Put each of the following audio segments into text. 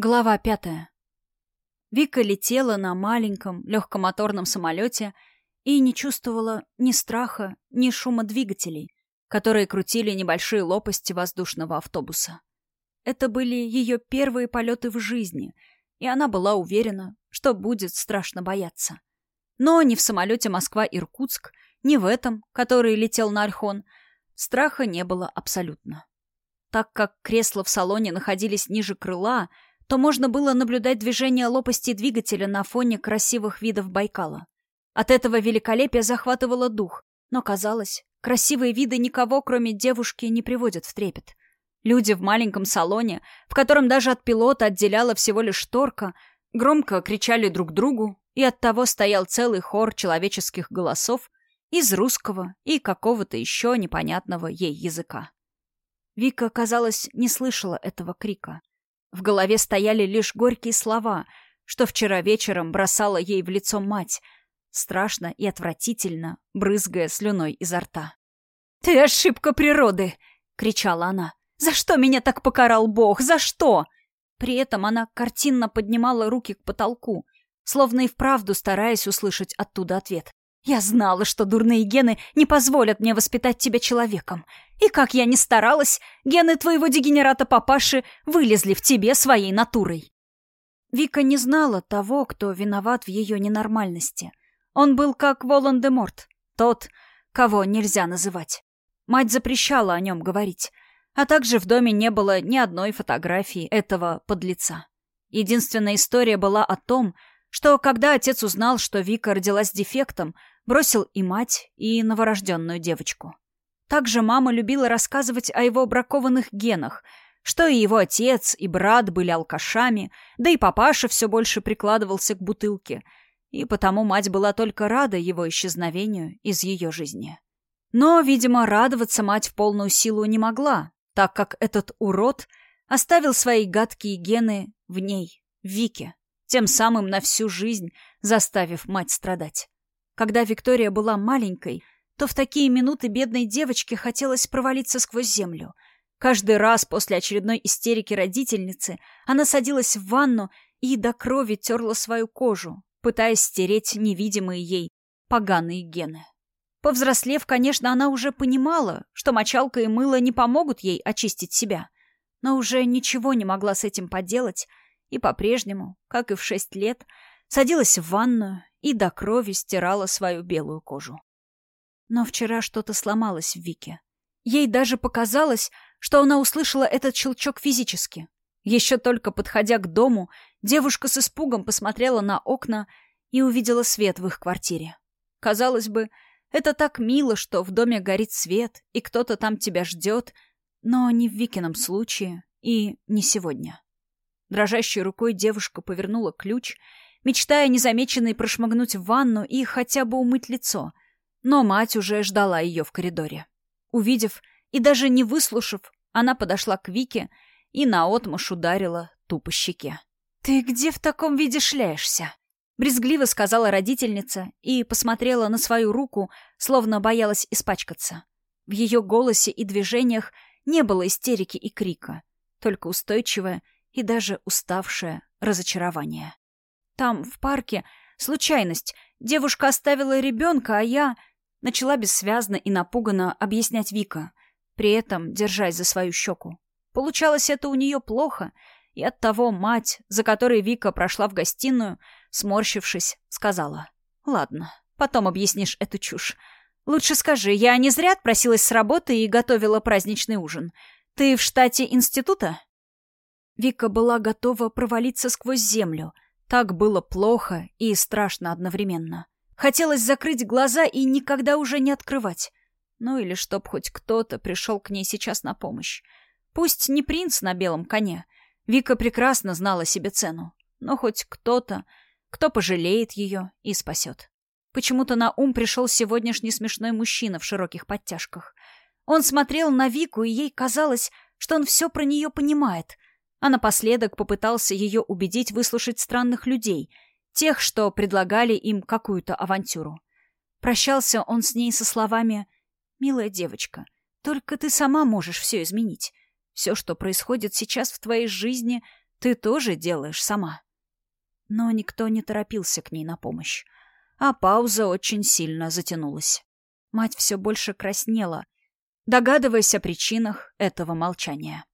Глава пятая. Вика летела на маленьком легкомоторном самолете и не чувствовала ни страха, ни шума двигателей, которые крутили небольшие лопасти воздушного автобуса. Это были ее первые полеты в жизни, и она была уверена, что будет страшно бояться. Но ни в самолете Москва-Иркутск, ни в этом, который летел на Альхон, страха не было абсолютно. Так как кресла в салоне находились ниже крыла, то можно было наблюдать движение лопасти двигателя на фоне красивых видов Байкала. От этого великолепия захватывало дух, но казалось, красивые виды никого, кроме девушки, не приводят в трепет. Люди в маленьком салоне, в котором даже от пилота отделяла всего лишь шторка, громко кричали друг другу, и оттого стоял целый хор человеческих голосов из русского и какого-то еще непонятного ей языка. Вика, казалось, не слышала этого крика. В голове стояли лишь горькие слова, что вчера вечером бросала ей в лицо мать, страшно и отвратительно, брызгая слюной изо рта. «Ты ошибка природы!» — кричала она. «За что меня так покарал Бог? За что?» При этом она картинно поднимала руки к потолку, словно и вправду стараясь услышать оттуда ответ. Я знала, что дурные гены не позволят мне воспитать тебя человеком. И как я ни старалась, гены твоего дегенерата-папаши вылезли в тебе своей натурой. Вика не знала того, кто виноват в ее ненормальности. Он был как Волан-де-Морт, тот, кого нельзя называть. Мать запрещала о нем говорить, а также в доме не было ни одной фотографии этого подлеца. Единственная история была о том, что когда отец узнал, что Вика родилась с дефектом, бросил и мать, и новорожденную девочку. Также мама любила рассказывать о его бракованных генах, что и его отец, и брат были алкашами, да и папаша все больше прикладывался к бутылке, и потому мать была только рада его исчезновению из ее жизни. Но, видимо, радоваться мать в полную силу не могла, так как этот урод оставил свои гадкие гены в ней, в Вике тем самым на всю жизнь заставив мать страдать. Когда Виктория была маленькой, то в такие минуты бедной девочке хотелось провалиться сквозь землю. Каждый раз после очередной истерики родительницы она садилась в ванну и до крови терла свою кожу, пытаясь стереть невидимые ей поганые гены. Повзрослев, конечно, она уже понимала, что мочалка и мыло не помогут ей очистить себя, но уже ничего не могла с этим поделать и по-прежнему, как и в шесть лет, садилась в ванную и до крови стирала свою белую кожу. Но вчера что-то сломалось в Вике. Ей даже показалось, что она услышала этот щелчок физически. Еще только подходя к дому, девушка с испугом посмотрела на окна и увидела свет в их квартире. Казалось бы, это так мило, что в доме горит свет, и кто-то там тебя ждет, но не в Викином случае и не сегодня. Дрожащей рукой девушка повернула ключ, мечтая незамеченной прошмыгнуть в ванну и хотя бы умыть лицо. Но мать уже ждала ее в коридоре. Увидев и даже не выслушав, она подошла к Вике и наотмашь ударила ту по щеке. «Ты где в таком виде шляешься?» Брезгливо сказала родительница и посмотрела на свою руку, словно боялась испачкаться. В ее голосе и движениях не было истерики и крика, только устойчивое и даже уставшее разочарование. Там, в парке, случайность. Девушка оставила ребенка, а я... Начала бессвязно и напуганно объяснять Вика, при этом держась за свою щеку. Получалось это у нее плохо, и оттого мать, за которой Вика прошла в гостиную, сморщившись, сказала. «Ладно, потом объяснишь эту чушь. Лучше скажи, я не зря отпросилась с работы и готовила праздничный ужин. Ты в штате института?» Вика была готова провалиться сквозь землю. Так было плохо и страшно одновременно. Хотелось закрыть глаза и никогда уже не открывать. Ну или чтоб хоть кто-то пришел к ней сейчас на помощь. Пусть не принц на белом коне. Вика прекрасно знала себе цену. Но хоть кто-то, кто пожалеет ее и спасет. Почему-то на ум пришел сегодняшний смешной мужчина в широких подтяжках. Он смотрел на Вику, и ей казалось, что он все про нее понимает — а напоследок попытался ее убедить выслушать странных людей, тех, что предлагали им какую-то авантюру. Прощался он с ней со словами «Милая девочка, только ты сама можешь все изменить. Все, что происходит сейчас в твоей жизни, ты тоже делаешь сама. Но никто не торопился к ней на помощь. А пауза очень сильно затянулась. Мать все больше краснела, догадываясь о причинах этого молчания.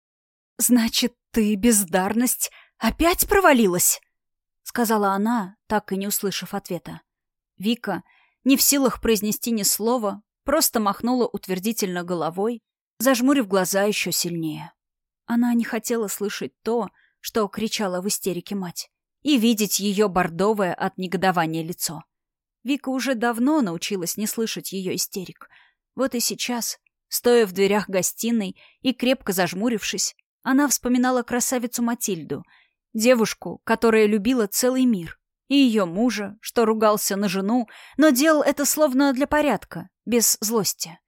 «Значит, ты, бездарность, опять провалилась?» — сказала она, так и не услышав ответа. Вика, не в силах произнести ни слова, просто махнула утвердительно головой, зажмурив глаза еще сильнее. Она не хотела слышать то, что кричала в истерике мать, и видеть ее бордовое от негодования лицо. Вика уже давно научилась не слышать ее истерик. Вот и сейчас, стоя в дверях гостиной и крепко зажмурившись, она вспоминала красавицу Матильду, девушку, которая любила целый мир, и ее мужа, что ругался на жену, но делал это словно для порядка, без злости.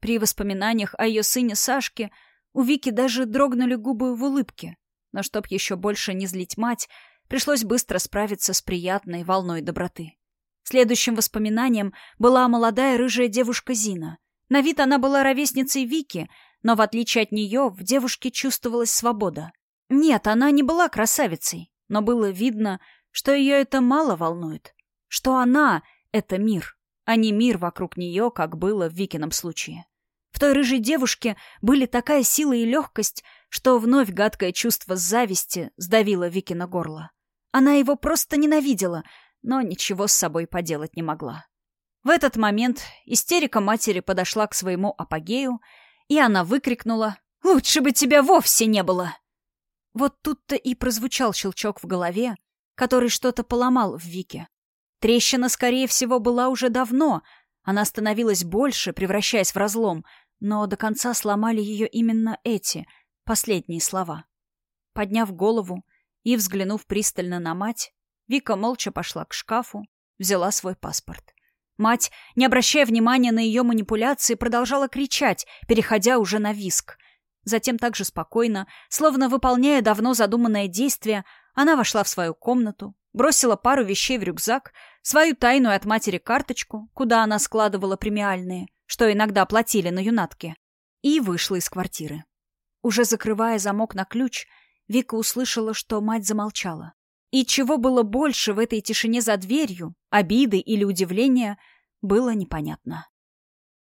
При воспоминаниях о ее сыне Сашке у Вики даже дрогнули губы в улыбке, но чтоб еще больше не злить мать, пришлось быстро справиться с приятной волной доброты. Следующим воспоминанием была молодая рыжая девушка Зина. На вид она была ровесницей Вики, но в отличие от нее в девушке чувствовалась свобода. Нет, она не была красавицей, но было видно, что ее это мало волнует. Что она — это мир, а не мир вокруг нее, как было в Викином случае. В той рыжей девушке были такая сила и легкость, что вновь гадкое чувство зависти сдавило Викина горло. Она его просто ненавидела, но ничего с собой поделать не могла. В этот момент истерика матери подошла к своему апогею, и она выкрикнула «Лучше бы тебя вовсе не было!» Вот тут-то и прозвучал щелчок в голове, который что-то поломал в Вике. Трещина, скорее всего, была уже давно, она становилась больше, превращаясь в разлом, но до конца сломали ее именно эти, последние слова. Подняв голову и взглянув пристально на мать, Вика молча пошла к шкафу, взяла свой паспорт. Мать, не обращая внимания на ее манипуляции, продолжала кричать, переходя уже на виск. Затем также спокойно, словно выполняя давно задуманное действие, она вошла в свою комнату, бросила пару вещей в рюкзак, свою тайную от матери карточку, куда она складывала премиальные, что иногда платили на юнатке, и вышла из квартиры. Уже закрывая замок на ключ, Вика услышала, что мать замолчала. И чего было больше в этой тишине за дверью, обиды или удивления, было непонятно.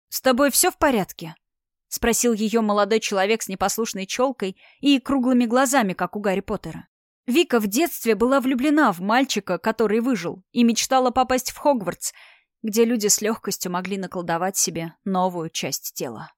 «С тобой все в порядке?» — спросил ее молодой человек с непослушной челкой и круглыми глазами, как у Гарри Поттера. Вика в детстве была влюблена в мальчика, который выжил, и мечтала попасть в Хогвартс, где люди с легкостью могли наколдовать себе новую часть тела.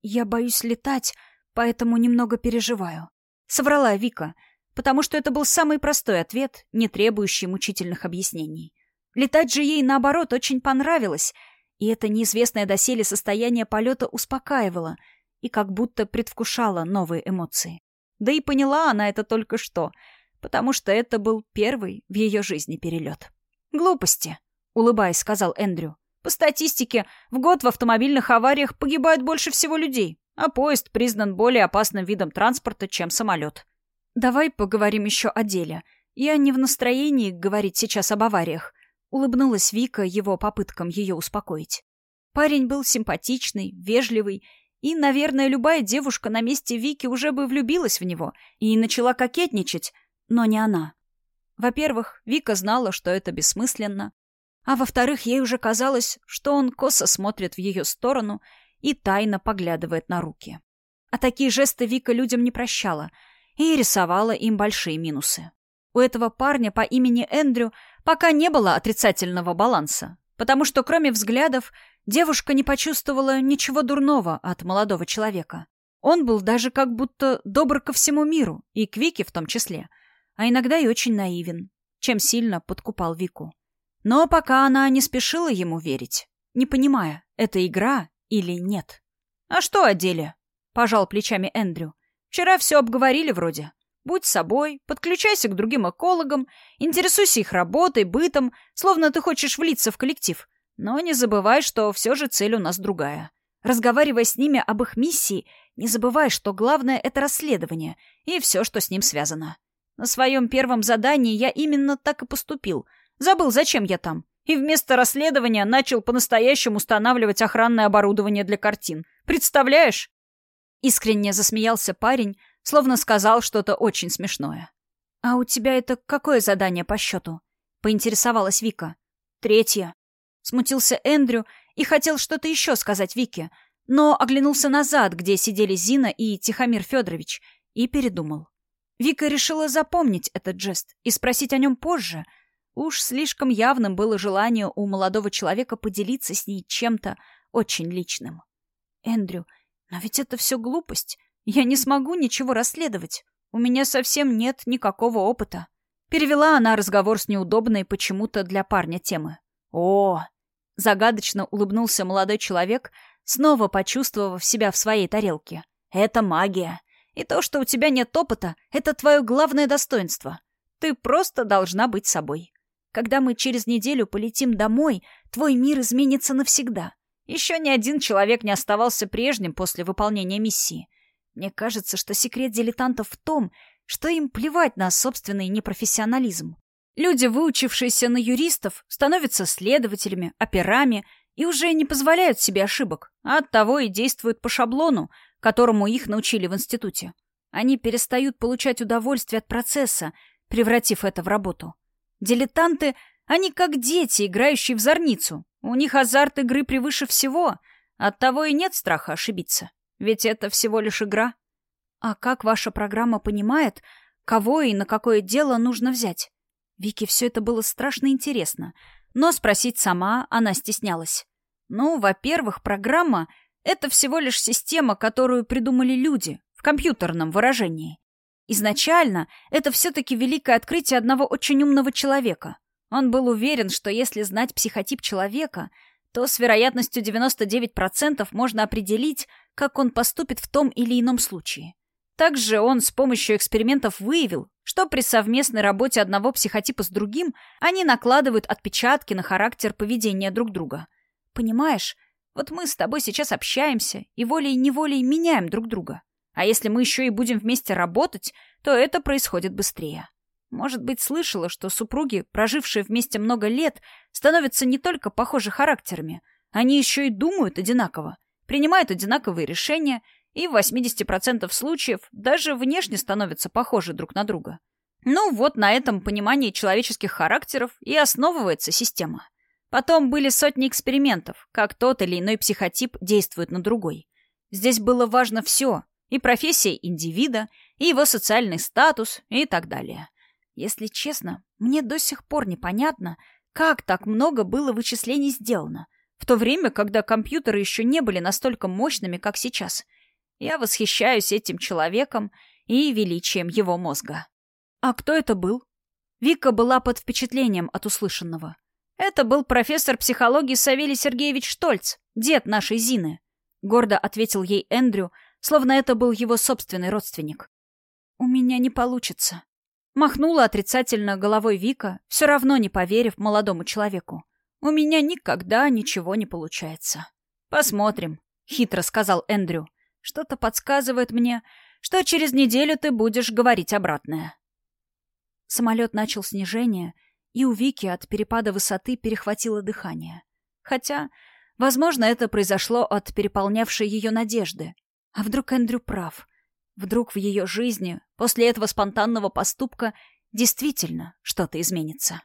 «Я боюсь летать, поэтому немного переживаю», — соврала Вика — потому что это был самый простой ответ, не требующий мучительных объяснений. Летать же ей, наоборот, очень понравилось, и это неизвестное доселе состояние полета успокаивало и как будто предвкушало новые эмоции. Да и поняла она это только что, потому что это был первый в ее жизни перелет. «Глупости», — улыбаясь, сказал Эндрю. «По статистике, в год в автомобильных авариях погибает больше всего людей, а поезд признан более опасным видом транспорта, чем самолет». «Давай поговорим еще о деле. Я не в настроении говорить сейчас об авариях», — улыбнулась Вика его попыткам ее успокоить. Парень был симпатичный, вежливый, и, наверное, любая девушка на месте Вики уже бы влюбилась в него и начала кокетничать, но не она. Во-первых, Вика знала, что это бессмысленно, а во-вторых, ей уже казалось, что он косо смотрит в ее сторону и тайно поглядывает на руки. А такие жесты Вика людям не прощала — и рисовала им большие минусы. У этого парня по имени Эндрю пока не было отрицательного баланса, потому что кроме взглядов девушка не почувствовала ничего дурного от молодого человека. Он был даже как будто добр ко всему миру, и к Вике в том числе, а иногда и очень наивен, чем сильно подкупал Вику. Но пока она не спешила ему верить, не понимая, это игра или нет. «А что о деле?» — пожал плечами Эндрю. Вчера все обговорили вроде. Будь собой, подключайся к другим экологам, интересуйся их работой, бытом, словно ты хочешь влиться в коллектив. Но не забывай, что все же цель у нас другая. Разговаривая с ними об их миссии, не забывай, что главное — это расследование и все, что с ним связано. На своем первом задании я именно так и поступил. Забыл, зачем я там. И вместо расследования начал по-настоящему устанавливать охранное оборудование для картин. Представляешь? Искренне засмеялся парень, словно сказал что-то очень смешное. «А у тебя это какое задание по счету?» — поинтересовалась Вика. «Третье». Смутился Эндрю и хотел что-то еще сказать Вике, но оглянулся назад, где сидели Зина и Тихомир Федорович, и передумал. Вика решила запомнить этот жест и спросить о нем позже. Уж слишком явным было желание у молодого человека поделиться с ней чем-то очень личным. «Эндрю, но ведь это все глупость. Я не смогу ничего расследовать. У меня совсем нет никакого опыта». Перевела она разговор с неудобной почему-то для парня темы. «О!» — загадочно улыбнулся молодой человек, снова почувствовав себя в своей тарелке. «Это магия. И то, что у тебя нет опыта, это твое главное достоинство. Ты просто должна быть собой. Когда мы через неделю полетим домой, твой мир изменится навсегда. Еще ни один человек не оставался прежним после выполнения миссии. Мне кажется, что секрет дилетантов в том, что им плевать на собственный непрофессионализм. Люди, выучившиеся на юристов, становятся следователями, операми и уже не позволяют себе ошибок, а оттого и действуют по шаблону, которому их научили в институте. Они перестают получать удовольствие от процесса, превратив это в работу. Дилетанты, они как дети, играющие в зорницу. У них азарт игры превыше всего. Оттого и нет страха ошибиться. Ведь это всего лишь игра. А как ваша программа понимает, кого и на какое дело нужно взять? Вике все это было страшно интересно, но спросить сама она стеснялась. Ну, во-первых, программа это всего лишь система, которую придумали люди, в компьютерном выражении. Изначально это все-таки великое открытие одного очень умного человека. Он был уверен, что если знать психотип человека, то с вероятностью 99% можно определить, как он поступит в том или ином случае. Также он с помощью экспериментов выявил, что при совместной работе одного психотипа с другим они накладывают отпечатки на характер поведения друг друга. Понимаешь, вот мы с тобой сейчас общаемся и волей-неволей меняем друг друга. А если мы еще и будем вместе работать, то это происходит быстрее. Может быть, слышала, что супруги, прожившие вместе много лет, становятся не только похожи характерами, они еще и думают одинаково, принимают одинаковые решения и в 80% случаев даже внешне становятся похожи друг на друга. Ну вот на этом понимании человеческих характеров и основывается система. Потом были сотни экспериментов, как тот или иной психотип действует на другой. Здесь было важно все, и профессия индивида, и его социальный статус, и так далее. Если честно, мне до сих пор непонятно, как так много было вычислений сделано, в то время, когда компьютеры еще не были настолько мощными, как сейчас. Я восхищаюсь этим человеком и величием его мозга. А кто это был? Вика была под впечатлением от услышанного. Это был профессор психологии Савелий Сергеевич Штольц, дед нашей Зины. Гордо ответил ей Эндрю, словно это был его собственный родственник. «У меня не получится». Махнула отрицательно головой Вика, все равно не поверив молодому человеку. «У меня никогда ничего не получается». «Посмотрим», — хитро сказал Эндрю. «Что-то подсказывает мне, что через неделю ты будешь говорить обратное». Самолет начал снижение — и у Вики от перепада высоты перехватило дыхание. Хотя, возможно, это произошло от переполнявшей ее надежды. А вдруг Эндрю прав? Вдруг в ее жизни после этого спонтанного поступка действительно что-то изменится?